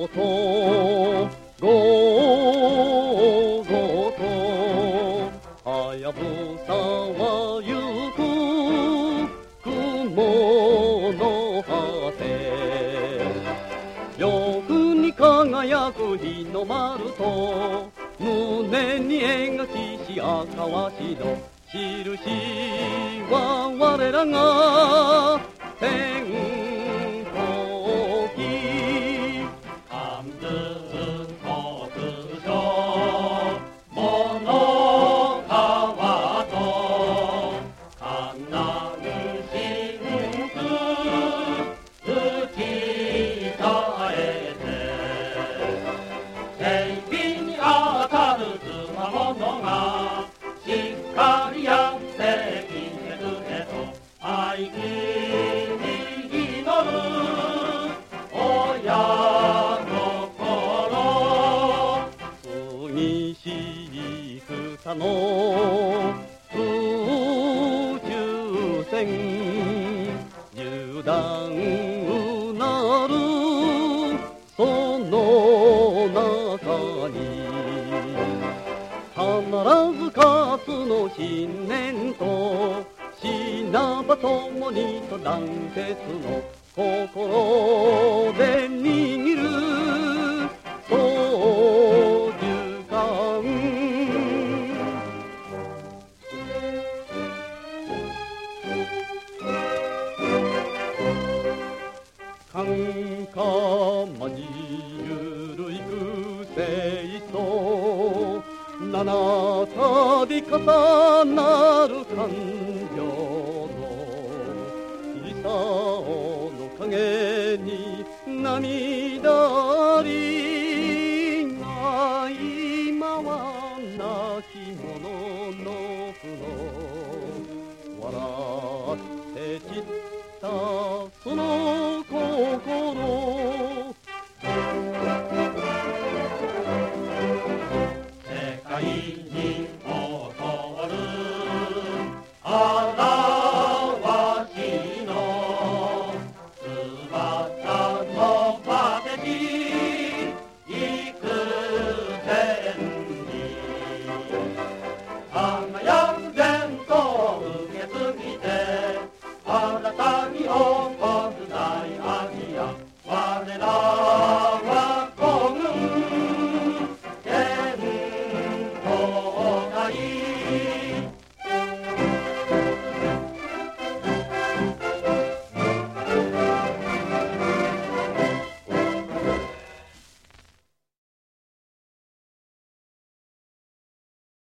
ごとごごとはやぶさはゆく雲の果て。よくに輝く日の丸と胸に描きし赤わしの印は我らが過ぎし草の空中戦銃弾うなるその中に必ず勝つの信念と死なばともにと団結の心で握カンカマにゆるいくせいと。七度重なる感情のいさおの影に涙あり。